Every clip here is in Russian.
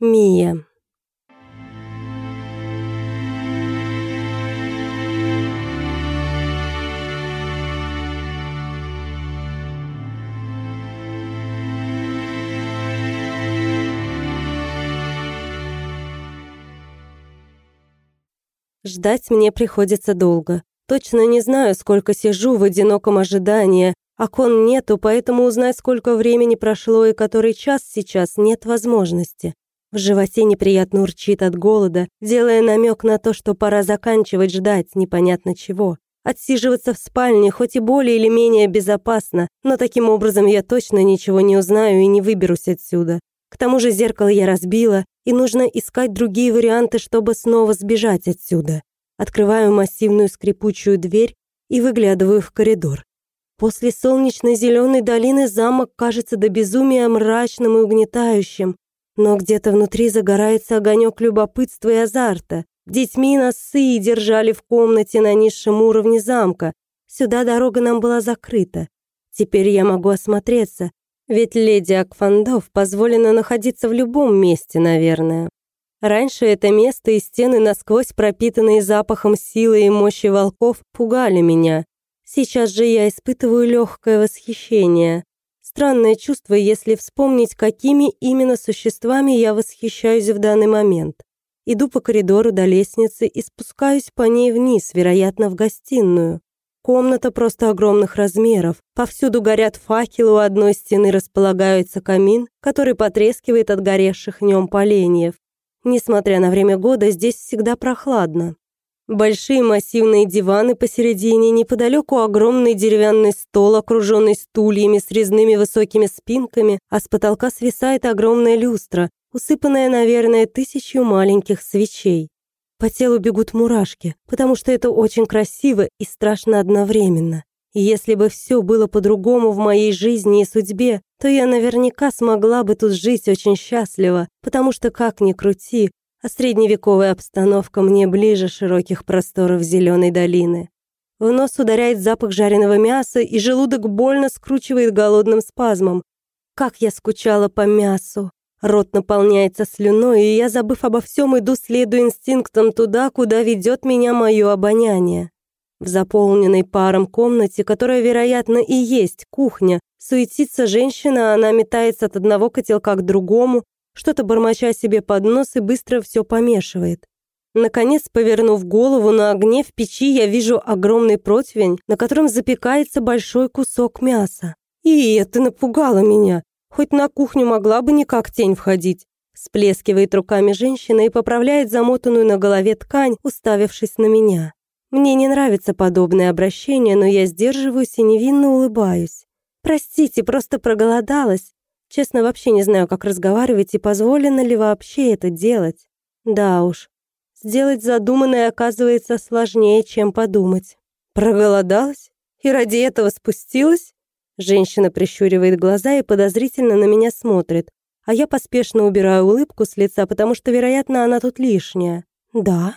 Мия. Ждать мне приходится долго. Точно не знаю, сколько сижу в одиноком ожидании. Окон нету, поэтому узнать, сколько времени прошло и который час сейчас, нет возможности. В животе неприятно урчит от голода, делая намек на то, что пора заканчивать ждать непонятно чего. Отсиживаться в спальне хоть и более или менее безопасно, но таким образом я точно ничего не узнаю и не выберусь отсюда. К тому же зеркало я разбила, и нужно искать другие варианты, чтобы снова сбежать отсюда. Открываю массивную скрипучую дверь и выглядываю в коридор. После солнечной зеленой долины замок кажется до безумия мрачным и угнетающим, но где-то внутри загорается огонек любопытства и азарта. Детьми нас держали в комнате на низшем уровне замка. Сюда дорога нам была закрыта. Теперь я могу осмотреться, ведь леди Акфандов позволено находиться в любом месте, наверное. Раньше это место и стены, насквозь пропитанные запахом силы и мощи волков, пугали меня. Сейчас же я испытываю легкое восхищение. Странное чувство, если вспомнить, какими именно существами я восхищаюсь в данный момент. Иду по коридору до лестницы и спускаюсь по ней вниз, вероятно, в гостиную. Комната просто огромных размеров. Повсюду горят факелы, у одной стены располагается камин, который потрескивает от горевших в нем поленьев. Несмотря на время года, здесь всегда прохладно. Большие массивные диваны посередине, неподалеку огромный деревянный стол, окруженный стульями с резными высокими спинками, а с потолка свисает огромная люстра, усыпанная, наверное, тысячью маленьких свечей. По телу бегут мурашки, потому что это очень красиво и страшно одновременно. И если бы все было по-другому в моей жизни и судьбе, то я наверняка смогла бы тут жить очень счастливо, потому что, как ни крути, а средневековая обстановка мне ближе широких просторов зеленой долины. В нос ударяет запах жареного мяса, и желудок больно скручивает голодным спазмом. Как я скучала по мясу. Рот наполняется слюной, и я, забыв обо всем, иду, следуя инстинктам туда, куда ведет меня мое обоняние. В заполненной паром комнате, которая, вероятно, и есть кухня, суетится женщина, она метается от одного котелка к другому, что-то бормоча себе под нос и быстро все помешивает. Наконец, повернув голову на огне в печи, я вижу огромный противень, на котором запекается большой кусок мяса. И это напугало меня. Хоть на кухню могла бы никак тень входить. Сплескивает руками женщина и поправляет замотанную на голове ткань, уставившись на меня. Мне не нравится подобное обращение, но я сдерживаюсь и невинно улыбаюсь. Простите, просто проголодалась. Честно, вообще не знаю, как разговаривать и позволено ли вообще это делать. Да уж, сделать задуманное оказывается сложнее, чем подумать. Проголодалась? И ради этого спустилась? Женщина прищуривает глаза и подозрительно на меня смотрит, а я поспешно убираю улыбку с лица, потому что, вероятно, она тут лишняя. Да.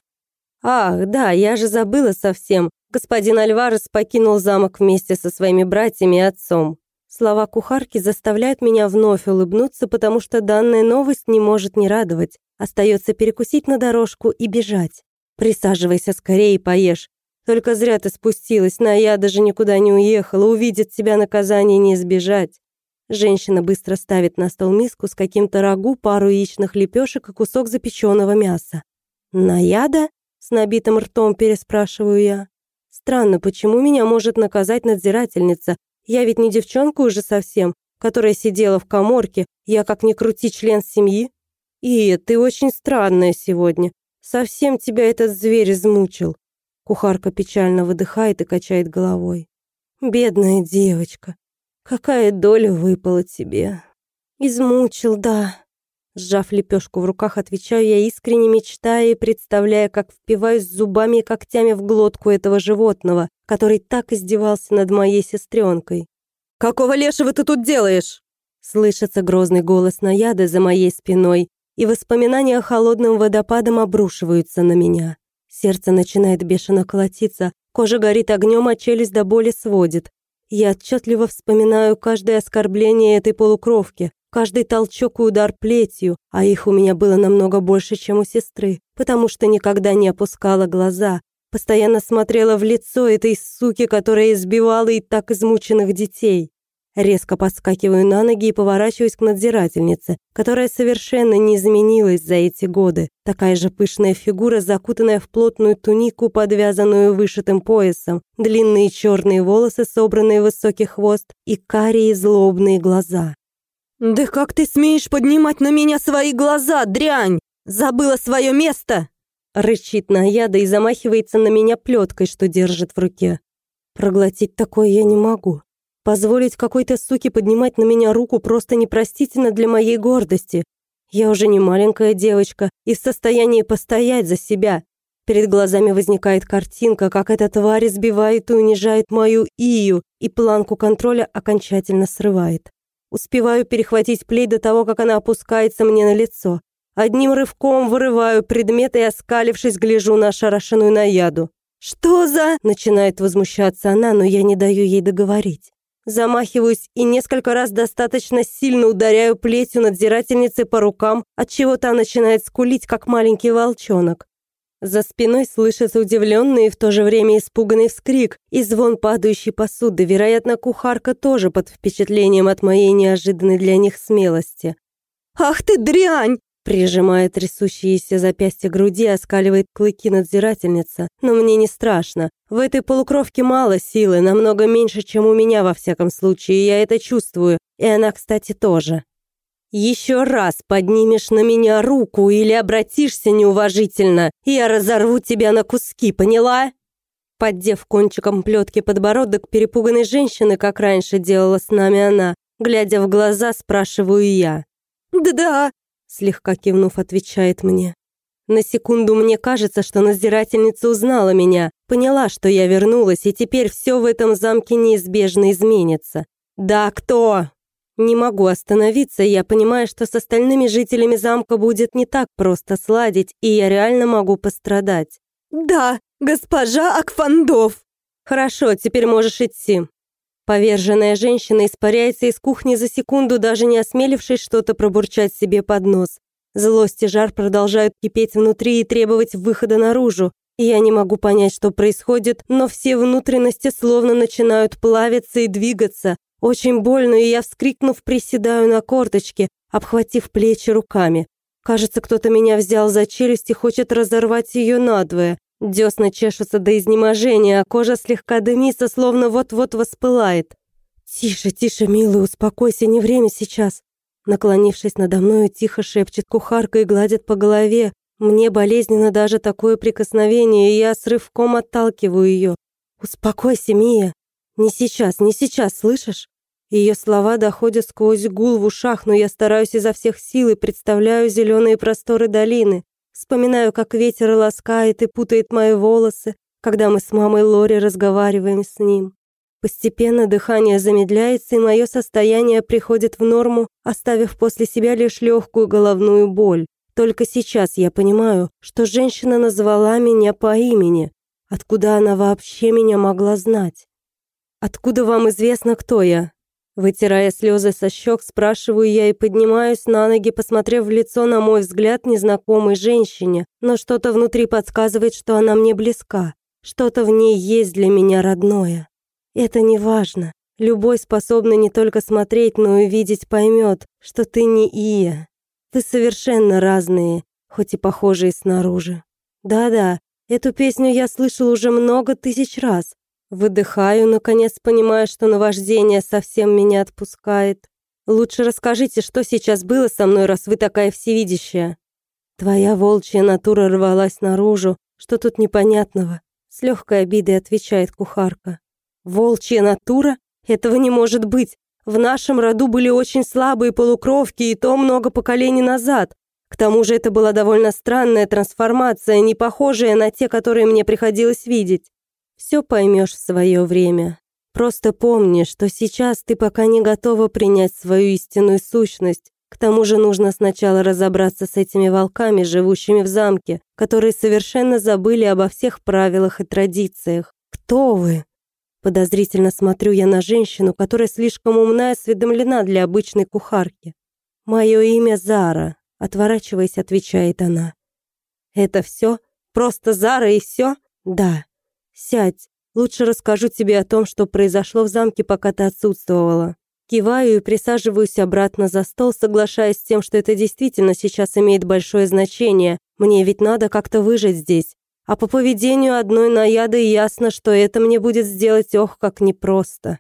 Ах, да, я же забыла совсем. Господин Альварес покинул замок вместе со своими братьями и отцом. Слова кухарки заставляют меня вновь улыбнуться, потому что данная новость не может не радовать. Остается перекусить на дорожку и бежать. Присаживайся скорее и поешь. Только зря ты спустилась, на я даже никуда не уехала, увидит тебя наказание не избежать. Женщина быстро ставит на стол миску с каким-то рагу, пару яичных лепешек и кусок запеченного мяса. «Наяда?» — с набитым ртом переспрашиваю я. «Странно, почему меня может наказать надзирательница? Я ведь не девчонка уже совсем, которая сидела в коморке, я как ни крути член семьи. И ты очень странная сегодня. Совсем тебя этот зверь измучил. Кухарка печально выдыхает и качает головой. «Бедная девочка, какая доля выпала тебе?» «Измучил, да». Сжав лепешку в руках, отвечаю я искренне мечтая и представляя, как впиваюсь зубами и когтями в глотку этого животного, который так издевался над моей сестренкой. «Какого лешего ты тут делаешь?» Слышится грозный голос Наяды за моей спиной, и воспоминания холодным водопадом обрушиваются на меня. Сердце начинает бешено колотиться, кожа горит огнем, а челюсть до боли сводит. Я отчетливо вспоминаю каждое оскорбление этой полукровки, каждый толчок и удар плетью, а их у меня было намного больше, чем у сестры, потому что никогда не опускала глаза, постоянно смотрела в лицо этой суки, которая избивала и так измученных детей. Резко подскакиваю на ноги и поворачиваюсь к надзирательнице, которая совершенно не изменилась за эти годы. Такая же пышная фигура, закутанная в плотную тунику, подвязанную вышитым поясом, длинные черные волосы, собранные в высокий хвост и карие злобные глаза. «Да как ты смеешь поднимать на меня свои глаза, дрянь? Забыла свое место!» Рычит Наяда и замахивается на меня плеткой, что держит в руке. Проглотить такое я не могу. Позволить какой-то суке поднимать на меня руку просто непростительно для моей гордости. Я уже не маленькая девочка и в состоянии постоять за себя. Перед глазами возникает картинка, как эта тварь избивает и унижает мою Ию, и планку контроля окончательно срывает. Успеваю перехватить плей до того, как она опускается мне на лицо. Одним рывком вырываю предмет и, оскалившись, гляжу на ошарашенную наяду. «Что за...» — начинает возмущаться она, но я не даю ей договорить. Замахиваюсь и несколько раз достаточно сильно ударяю плетью надзирательницы по рукам, отчего та начинает скулить, как маленький волчонок. За спиной слышится удивленный и в то же время испуганный вскрик и звон падающей посуды. Вероятно, кухарка тоже под впечатлением от моей неожиданной для них смелости. «Ах ты дрянь!» Прижимая трясущиеся запястья груди, оскаливает клыки надзирательница. Но мне не страшно. В этой полукровке мало силы, намного меньше, чем у меня во всяком случае, я это чувствую. И она, кстати, тоже. Еще раз поднимешь на меня руку или обратишься неуважительно, я разорву тебя на куски, поняла? Поддев кончиком плетки подбородок перепуганной женщины, как раньше делала с нами она, глядя в глаза, спрашиваю я. «Да-да», слегка кивнув, отвечает мне. На секунду мне кажется, что надзирательница узнала меня, поняла, что я вернулась, и теперь все в этом замке неизбежно изменится. «Да, кто?» Не могу остановиться, я понимаю, что с остальными жителями замка будет не так просто сладить, и я реально могу пострадать. «Да, госпожа Акфандов!» «Хорошо, теперь можешь идти». Поверженная женщина испаряется из кухни за секунду, даже не осмелившись что-то пробурчать себе под нос. Злость и жар продолжают кипеть внутри и требовать выхода наружу. Я не могу понять, что происходит, но все внутренности словно начинают плавиться и двигаться. Очень больно, и я, вскрикнув, приседаю на корточки, обхватив плечи руками. Кажется, кто-то меня взял за челюсть и хочет разорвать ее надвое. Десна чешутся до изнеможения, а кожа слегка дымится, словно вот-вот воспылает. «Тише, тише, милый, успокойся, не время сейчас». Наклонившись надо мною, тихо шепчет кухарка и гладит по голове. Мне болезненно даже такое прикосновение, и я с рывком отталкиваю ее. «Успокойся, Мия. Не сейчас, не сейчас, слышишь?» Ее слова доходят сквозь гул в ушах, но я стараюсь изо всех сил и представляю зеленые просторы долины. Вспоминаю, как ветер ласкает и путает мои волосы, когда мы с мамой Лори разговариваем с ним. Постепенно дыхание замедляется, и мое состояние приходит в норму, оставив после себя лишь легкую головную боль. Только сейчас я понимаю, что женщина назвала меня по имени. Откуда она вообще меня могла знать? Откуда вам известно, кто я? Вытирая слезы со щек, спрашиваю я и поднимаюсь на ноги, посмотрев в лицо, на мой взгляд, незнакомой женщине, но что-то внутри подсказывает, что она мне близка. Что-то в ней есть для меня родное. Это не важно. Любой, способный не только смотреть, но и видеть, поймет, что ты не Ия. Вы совершенно разные, хоть и похожие снаружи. Да-да, эту песню я слышал уже много тысяч раз, Выдыхаю, наконец понимая, что наваждение совсем меня отпускает. Лучше расскажите, что сейчас было со мной, раз вы такая всевидящая. Твоя волчья натура рвалась наружу. Что тут непонятного? С легкой обидой отвечает кухарка. Волчья натура? Этого не может быть. В нашем роду были очень слабые полукровки, и то много поколений назад. К тому же это была довольно странная трансформация, не похожая на те, которые мне приходилось видеть. Все поймешь в свое время. Просто помни, что сейчас ты пока не готова принять свою истинную сущность. К тому же нужно сначала разобраться с этими волками, живущими в замке, которые совершенно забыли обо всех правилах и традициях. Кто вы? Подозрительно смотрю я на женщину, которая слишком умна и осведомлена для обычной кухарки. «Мое имя Зара», — отворачиваясь, отвечает она. «Это все? Просто Зара и все?» «Да. Сядь. Лучше расскажу тебе о том, что произошло в замке, пока ты отсутствовала». Киваю и присаживаюсь обратно за стол, соглашаясь с тем, что это действительно сейчас имеет большое значение. Мне ведь надо как-то выжить здесь. А по поведению одной наяды ясно, что это мне будет сделать ох, как непросто.